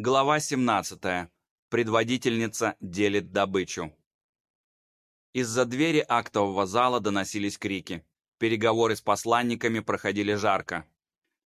Глава 17. Предводительница делит добычу. Из-за двери актового зала доносились крики. Переговоры с посланниками проходили жарко.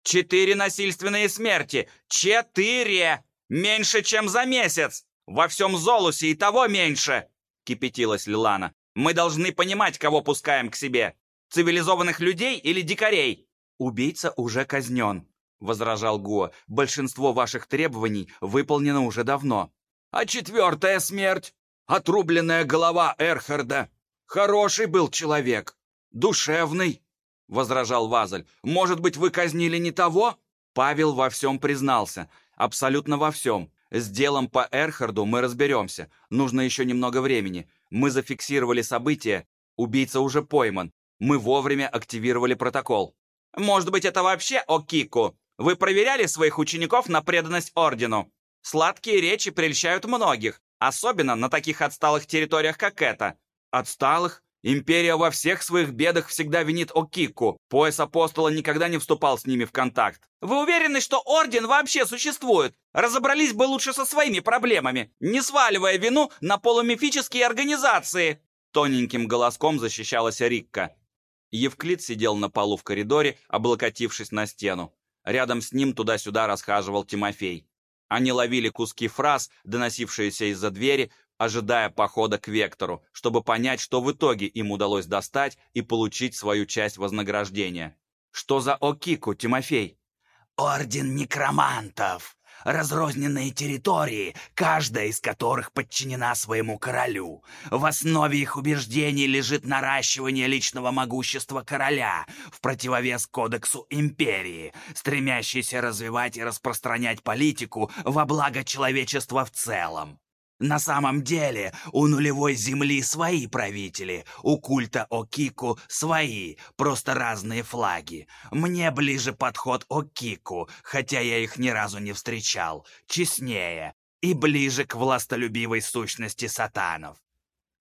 «Четыре насильственные смерти! Четыре! Меньше, чем за месяц! Во всем Золусе и того меньше!» Кипятилась Лилана. «Мы должны понимать, кого пускаем к себе. Цивилизованных людей или дикарей?» «Убийца уже казнен», возражал Го. «Большинство ваших требований выполнено уже давно». «А четвертая смерть? Отрубленная голова Эрхарда. Хороший был человек. Душевный», — возражал Вазель. «Может быть, вы казнили не того?» Павел во всем признался. Абсолютно во всем. С делом по Эрхарду мы разберемся. Нужно еще немного времени. Мы зафиксировали события. Убийца уже пойман. Мы вовремя активировали протокол. «Может быть, это вообще Окику?» Вы проверяли своих учеников на преданность ордену? Сладкие речи прельщают многих, особенно на таких отсталых территориях, как эта. Отсталых? Империя во всех своих бедах всегда винит Окику. Пояс апостола никогда не вступал с ними в контакт. Вы уверены, что орден вообще существует? Разобрались бы лучше со своими проблемами, не сваливая вину на полумифические организации. Тоненьким голоском защищалась Рикка. Евклид сидел на полу в коридоре, облокотившись на стену. Рядом с ним туда-сюда расхаживал Тимофей. Они ловили куски фраз, доносившиеся из-за двери, ожидая похода к Вектору, чтобы понять, что в итоге им удалось достать и получить свою часть вознаграждения. «Что за Окику, Тимофей?» «Орден некромантов!» Разрозненные территории, каждая из которых подчинена своему королю. В основе их убеждений лежит наращивание личного могущества короля в противовес кодексу империи, стремящейся развивать и распространять политику во благо человечества в целом. На самом деле, у нулевой земли свои правители, у культа Окику свои, просто разные флаги. Мне ближе подход Окику, хотя я их ни разу не встречал, честнее и ближе к властолюбивой сущности сатанов.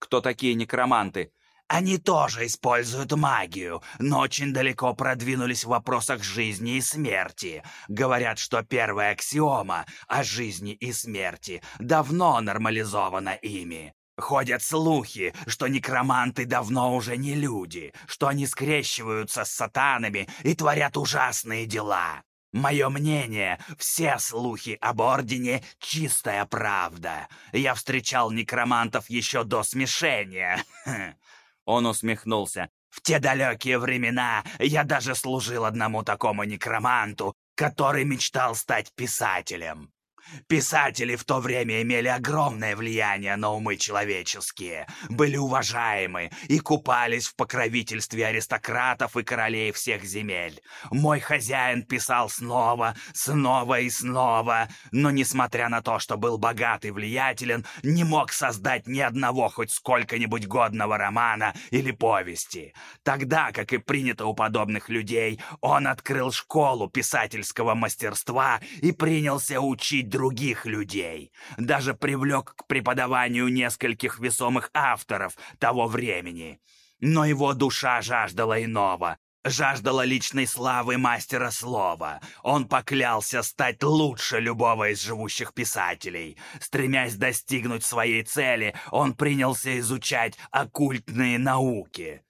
Кто такие некроманты? Они тоже используют магию, но очень далеко продвинулись в вопросах жизни и смерти. Говорят, что первая аксиома о жизни и смерти давно нормализована ими. Ходят слухи, что некроманты давно уже не люди, что они скрещиваются с сатанами и творят ужасные дела. Мое мнение, все слухи об Ордене — чистая правда. Я встречал некромантов еще до смешения. Он усмехнулся. «В те далекие времена я даже служил одному такому некроманту, который мечтал стать писателем. Писатели в то время имели огромное влияние на умы человеческие, были уважаемы и купались в покровительстве аристократов и королей всех земель. Мой хозяин писал снова, снова и снова, но, несмотря на то, что был богат и влиятелен, не мог создать ни одного хоть сколько-нибудь годного романа или повести. Тогда, как и принято у подобных людей, он открыл школу писательского мастерства и принялся учить других людей. Даже привлек к преподаванию нескольких весомых авторов того времени. Но его душа жаждала иного. Жаждала личной славы мастера слова. Он поклялся стать лучше любого из живущих писателей. Стремясь достигнуть своей цели, он принялся изучать оккультные науки.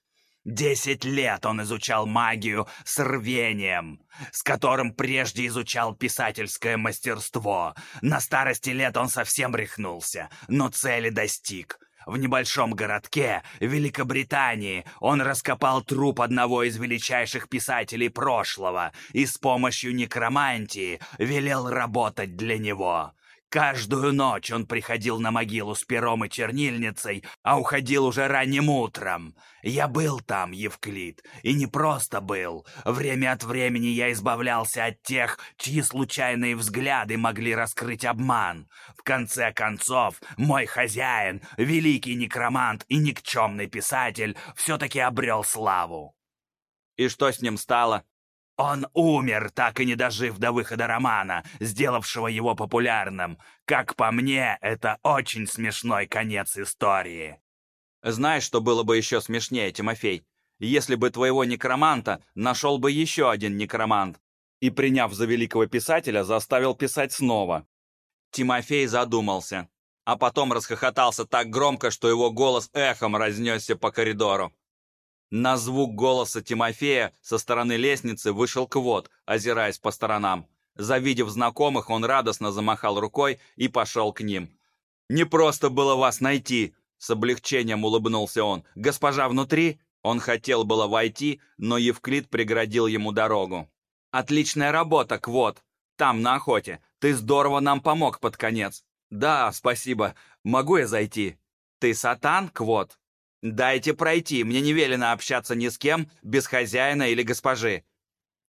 Десять лет он изучал магию с рвением, с которым прежде изучал писательское мастерство. На старости лет он совсем рехнулся, но цели достиг. В небольшом городке Великобритании он раскопал труп одного из величайших писателей прошлого и с помощью некромантии велел работать для него. Каждую ночь он приходил на могилу с пером и чернильницей, а уходил уже ранним утром. Я был там, Евклид, и не просто был. Время от времени я избавлялся от тех, чьи случайные взгляды могли раскрыть обман. В конце концов, мой хозяин, великий некромант и никчемный писатель, все-таки обрел славу. И что с ним стало? Он умер, так и не дожив до выхода романа, сделавшего его популярным. Как по мне, это очень смешной конец истории. Знаешь, что было бы еще смешнее, Тимофей? Если бы твоего некроманта нашел бы еще один некромант и, приняв за великого писателя, заставил писать снова. Тимофей задумался, а потом расхохотался так громко, что его голос эхом разнесся по коридору. На звук голоса Тимофея со стороны лестницы вышел Квот, озираясь по сторонам. Завидев знакомых, он радостно замахал рукой и пошел к ним. «Не просто было вас найти!» С облегчением улыбнулся он. «Госпожа внутри?» Он хотел было войти, но Евклид преградил ему дорогу. «Отличная работа, Квот! Там, на охоте. Ты здорово нам помог под конец». «Да, спасибо. Могу я зайти?» «Ты сатан, Квот?» «Дайте пройти, мне не велено общаться ни с кем, без хозяина или госпожи».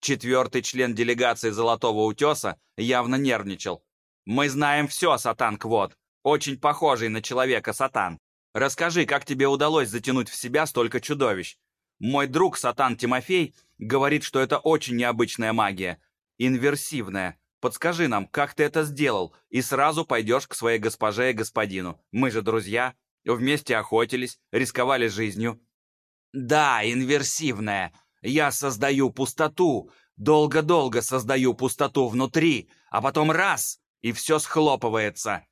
Четвертый член делегации Золотого Утеса явно нервничал. «Мы знаем все, Сатан Квот. Очень похожий на человека Сатан. Расскажи, как тебе удалось затянуть в себя столько чудовищ? Мой друг Сатан Тимофей говорит, что это очень необычная магия. Инверсивная. Подскажи нам, как ты это сделал, и сразу пойдешь к своей госпоже и господину. Мы же друзья. Вместе охотились, рисковали жизнью. Да, инверсивная. Я создаю пустоту. Долго-долго создаю пустоту внутри, а потом раз, и все схлопывается.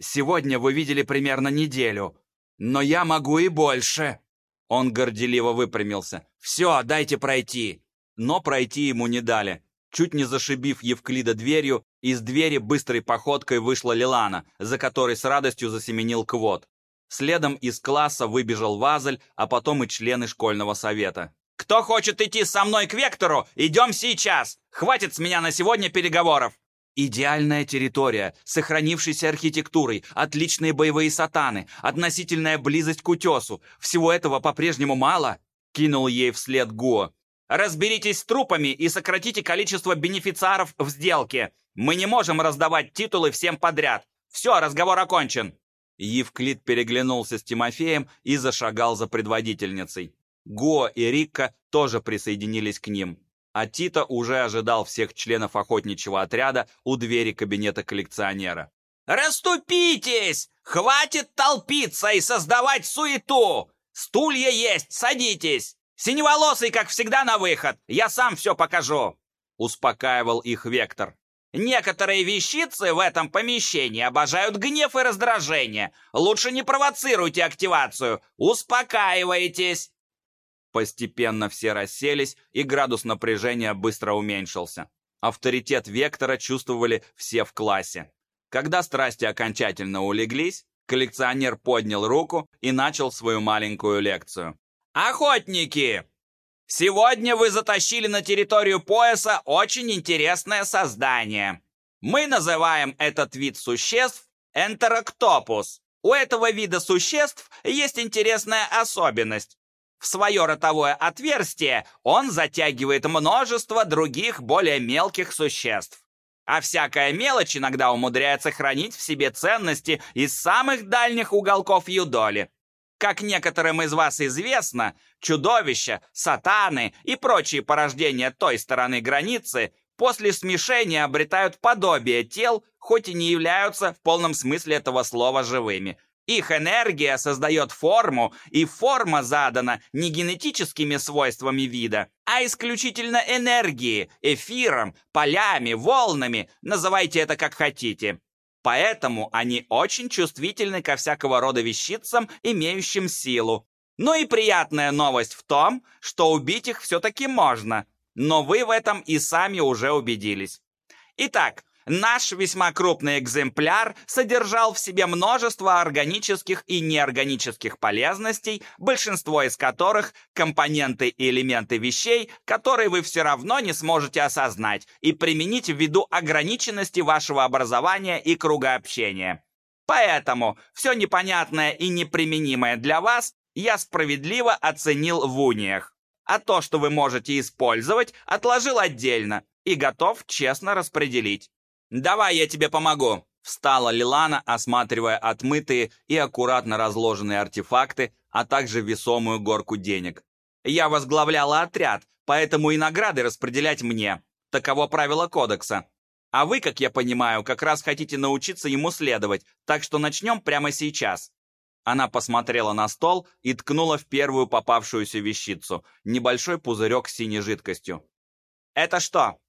Сегодня вы видели примерно неделю, но я могу и больше!» Он горделиво выпрямился. «Все, дайте пройти!» Но пройти ему не дали. Чуть не зашибив Евклида дверью, из двери быстрой походкой вышла Лилана, за которой с радостью засеменил Квот. Следом из класса выбежал Вазель, а потом и члены школьного совета. «Кто хочет идти со мной к Вектору, идем сейчас! Хватит с меня на сегодня переговоров!» Идеальная территория, сохранившейся архитектурой, отличные боевые сатаны, относительная близость к утесу. Всего этого по-прежнему мало?» — кинул ей вслед Гуо. «Разберитесь с трупами и сократите количество бенефициаров в сделке. Мы не можем раздавать титулы всем подряд. Все, разговор окончен». Евклид переглянулся с Тимофеем и зашагал за предводительницей. Гуо и Рикка тоже присоединились к ним а Тита уже ожидал всех членов охотничьего отряда у двери кабинета коллекционера. «Раступитесь! Хватит толпиться и создавать суету! Стулья есть, садитесь! Синеволосый, как всегда, на выход! Я сам все покажу!» Успокаивал их Вектор. «Некоторые вещицы в этом помещении обожают гнев и раздражение. Лучше не провоцируйте активацию. Успокаивайтесь. Постепенно все расселись, и градус напряжения быстро уменьшился. Авторитет Вектора чувствовали все в классе. Когда страсти окончательно улеглись, коллекционер поднял руку и начал свою маленькую лекцию. «Охотники! Сегодня вы затащили на территорию пояса очень интересное создание. Мы называем этот вид существ энтероктопус. У этого вида существ есть интересная особенность. В свое ротовое отверстие он затягивает множество других более мелких существ. А всякая мелочь иногда умудряется хранить в себе ценности из самых дальних уголков юдоли. Как некоторым из вас известно, чудовища, сатаны и прочие порождения той стороны границы после смешения обретают подобие тел, хоть и не являются в полном смысле этого слова живыми – их энергия создает форму, и форма задана не генетическими свойствами вида, а исключительно энергией, эфиром, полями, волнами, называйте это как хотите. Поэтому они очень чувствительны ко всякого рода вещицам, имеющим силу. Ну и приятная новость в том, что убить их все-таки можно, но вы в этом и сами уже убедились. Итак, Наш весьма крупный экземпляр содержал в себе множество органических и неорганических полезностей, большинство из которых – компоненты и элементы вещей, которые вы все равно не сможете осознать и применить ввиду ограниченности вашего образования и круга общения. Поэтому все непонятное и неприменимое для вас я справедливо оценил в униях. А то, что вы можете использовать, отложил отдельно и готов честно распределить. «Давай я тебе помогу!» Встала Лилана, осматривая отмытые и аккуратно разложенные артефакты, а также весомую горку денег. «Я возглавляла отряд, поэтому и награды распределять мне. Таково правило кодекса. А вы, как я понимаю, как раз хотите научиться ему следовать, так что начнем прямо сейчас». Она посмотрела на стол и ткнула в первую попавшуюся вещицу – небольшой пузырек с синей жидкостью. «Это что?»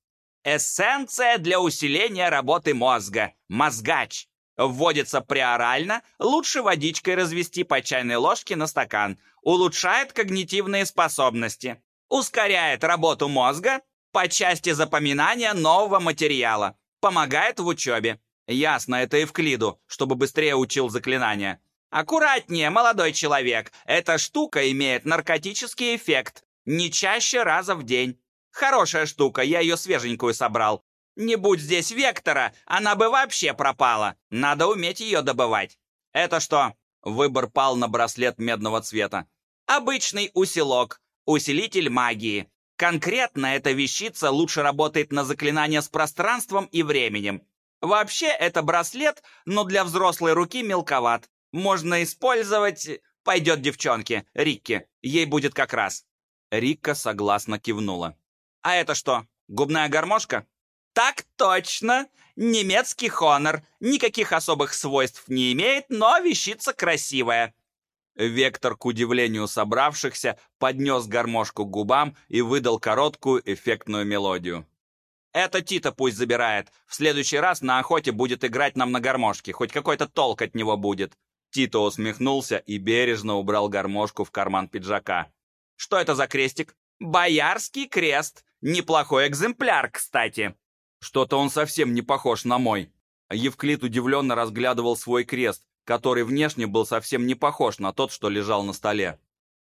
Эссенция для усиления работы мозга. Мозгач. Вводится приорально, лучше водичкой развести по чайной ложке на стакан. Улучшает когнитивные способности. Ускоряет работу мозга по части запоминания нового материала. Помогает в учебе. Ясно, это Евклиду, чтобы быстрее учил заклинания. Аккуратнее, молодой человек. Эта штука имеет наркотический эффект. Не чаще раза в день. Хорошая штука, я ее свеженькую собрал. Не будь здесь Вектора, она бы вообще пропала. Надо уметь ее добывать. Это что? Выбор пал на браслет медного цвета. Обычный усилок. Усилитель магии. Конкретно эта вещица лучше работает на заклинания с пространством и временем. Вообще, это браслет, но для взрослой руки мелковат. Можно использовать... Пойдет девчонке, Рикке. Ей будет как раз. Рикка согласно кивнула. А это что, губная гармошка? Так точно. Немецкий хонор. Никаких особых свойств не имеет, но вещица красивая. Вектор, к удивлению собравшихся, поднес гармошку к губам и выдал короткую эффектную мелодию. «Это Тита пусть забирает. В следующий раз на охоте будет играть нам на гармошке. Хоть какой-то толк от него будет. Тито усмехнулся и бережно убрал гармошку в карман пиджака. «Что это за крестик?» «Боярский крест. Неплохой экземпляр, кстати». «Что-то он совсем не похож на мой». Евклид удивленно разглядывал свой крест, который внешне был совсем не похож на тот, что лежал на столе.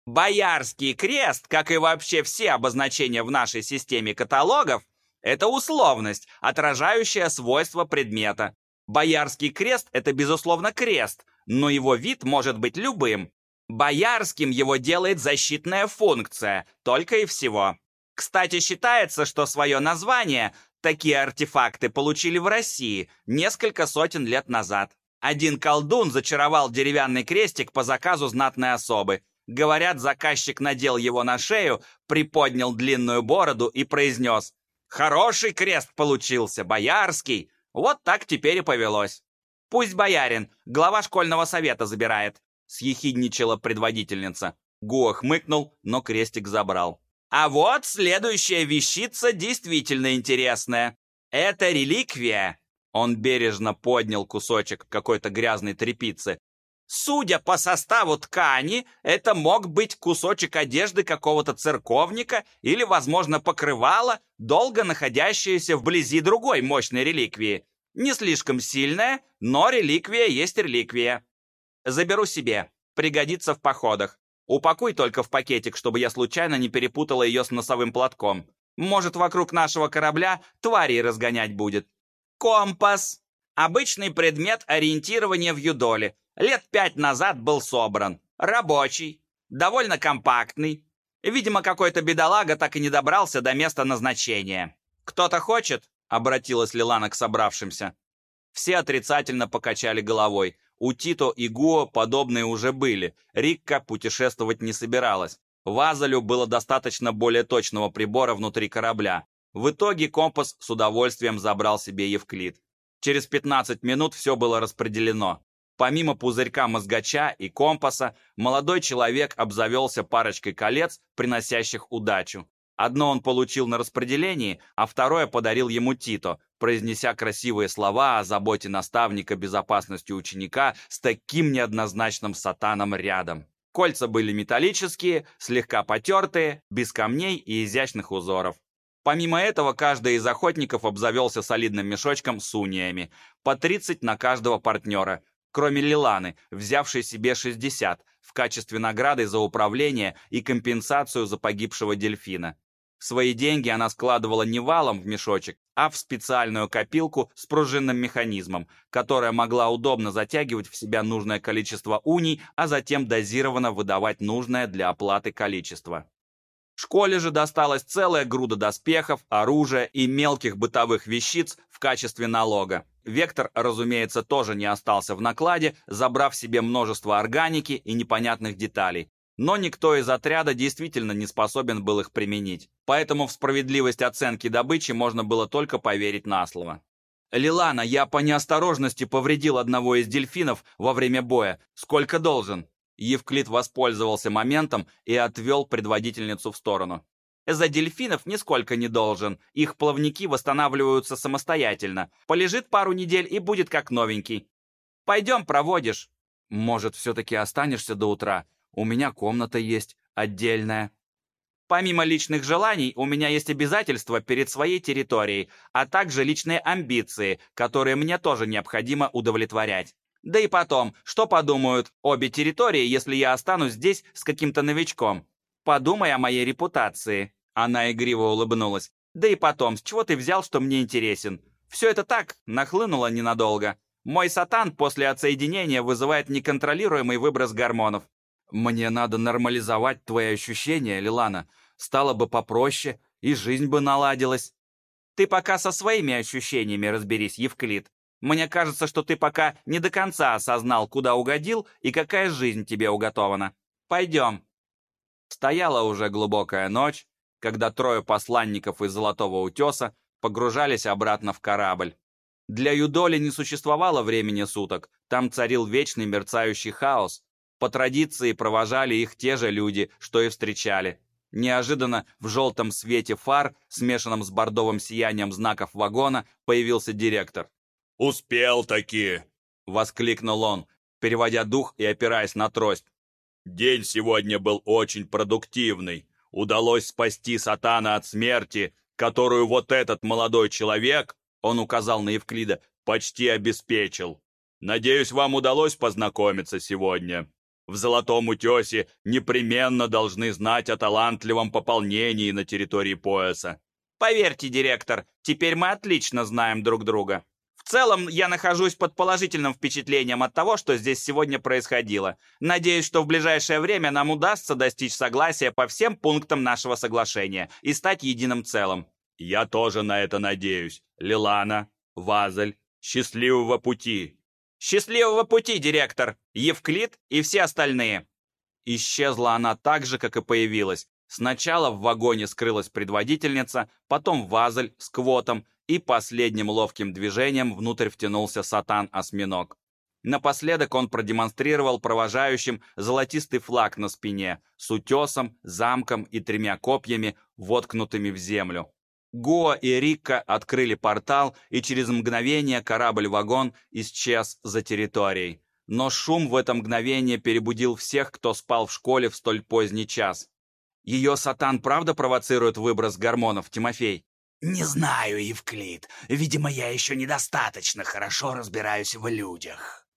«Боярский крест, как и вообще все обозначения в нашей системе каталогов, это условность, отражающая свойства предмета. Боярский крест – это, безусловно, крест, но его вид может быть любым. Боярским его делает защитная функция, только и всего. Кстати, считается, что свое название такие артефакты получили в России несколько сотен лет назад. Один колдун зачаровал деревянный крестик по заказу знатной особы. Говорят, заказчик надел его на шею, приподнял длинную бороду и произнес «Хороший крест получился, боярский!» Вот так теперь и повелось. Пусть боярин, глава школьного совета забирает», — съехидничала предводительница. Гуа хмыкнул, но крестик забрал. «А вот следующая вещица действительно интересная. Это реликвия». Он бережно поднял кусочек какой-то грязной тряпицы. Судя по составу ткани, это мог быть кусочек одежды какого-то церковника или, возможно, покрывало, долго находящееся вблизи другой мощной реликвии. Не слишком сильная, но реликвия есть реликвия. Заберу себе. Пригодится в походах. Упакуй только в пакетик, чтобы я случайно не перепутала ее с носовым платком. Может, вокруг нашего корабля тварей разгонять будет. Компас. Обычный предмет ориентирования в юдоле. Лет пять назад был собран. Рабочий. Довольно компактный. Видимо, какой-то бедолага так и не добрался до места назначения. Кто-то хочет? Обратилась Лилана к собравшимся. Все отрицательно покачали головой. У Тито и Гуо подобные уже были. Рикка путешествовать не собиралась. Вазалю было достаточно более точного прибора внутри корабля. В итоге компас с удовольствием забрал себе Евклид. Через 15 минут все было распределено. Помимо пузырька мозгача и компаса, молодой человек обзавелся парочкой колец, приносящих удачу. Одно он получил на распределении, а второе подарил ему Тито, произнеся красивые слова о заботе наставника безопасности ученика с таким неоднозначным сатаном рядом. Кольца были металлические, слегка потертые, без камней и изящных узоров. Помимо этого, каждый из охотников обзавелся солидным мешочком с униями, по 30 на каждого партнера, кроме Лиланы, взявшей себе 60 в качестве награды за управление и компенсацию за погибшего дельфина. Свои деньги она складывала не валом в мешочек, а в специальную копилку с пружинным механизмом, которая могла удобно затягивать в себя нужное количество уний, а затем дозированно выдавать нужное для оплаты количество. Школе же досталась целая груда доспехов, оружия и мелких бытовых вещиц в качестве налога. Вектор, разумеется, тоже не остался в накладе, забрав себе множество органики и непонятных деталей, но никто из отряда действительно не способен был их применить. Поэтому в справедливость оценки добычи можно было только поверить на слово. «Лилана, я по неосторожности повредил одного из дельфинов во время боя. Сколько должен?» Евклид воспользовался моментом и отвел предводительницу в сторону. За дельфинов нисколько не должен. Их плавники восстанавливаются самостоятельно. Полежит пару недель и будет как новенький. Пойдем, проводишь. Может, все-таки останешься до утра? У меня комната есть, отдельная. Помимо личных желаний, у меня есть обязательства перед своей территорией, а также личные амбиции, которые мне тоже необходимо удовлетворять. Да и потом, что подумают обе территории, если я останусь здесь с каким-то новичком? Подумай о моей репутации. Она игриво улыбнулась. Да и потом, с чего ты взял, что мне интересен? Все это так, нахлынуло ненадолго. Мой сатан после отсоединения вызывает неконтролируемый выброс гормонов. Мне надо нормализовать твои ощущения, Лилана. Стало бы попроще, и жизнь бы наладилась. Ты пока со своими ощущениями разберись, Евклид. Мне кажется, что ты пока не до конца осознал, куда угодил и какая жизнь тебе уготована. Пойдем. Стояла уже глубокая ночь, когда трое посланников из Золотого Утеса погружались обратно в корабль. Для Юдоли не существовало времени суток, там царил вечный мерцающий хаос. По традиции провожали их те же люди, что и встречали. Неожиданно в желтом свете фар, смешанном с бордовым сиянием знаков вагона, появился директор. «Успел таки!» — воскликнул он, переводя дух и опираясь на трость. «День сегодня был очень продуктивный. Удалось спасти Сатана от смерти, которую вот этот молодой человек, он указал на Евклида, почти обеспечил. Надеюсь, вам удалось познакомиться сегодня. В Золотом Утесе непременно должны знать о талантливом пополнении на территории пояса. Поверьте, директор, теперь мы отлично знаем друг друга. В целом, я нахожусь под положительным впечатлением от того, что здесь сегодня происходило. Надеюсь, что в ближайшее время нам удастся достичь согласия по всем пунктам нашего соглашения и стать единым целым. Я тоже на это надеюсь. Лилана, Вазель, счастливого пути. Счастливого пути, директор, Евклид и все остальные. Исчезла она так же, как и появилась. Сначала в вагоне скрылась предводительница, потом Вазель с квотом, и последним ловким движением внутрь втянулся сатан-осьминог. Напоследок он продемонстрировал провожающим золотистый флаг на спине с утесом, замком и тремя копьями, воткнутыми в землю. Гоа и Рикка открыли портал, и через мгновение корабль-вагон исчез за территорией. Но шум в это мгновение перебудил всех, кто спал в школе в столь поздний час. Ее сатан правда провоцирует выброс гормонов, Тимофей? «Не знаю, Евклид. Видимо, я еще недостаточно хорошо разбираюсь в людях».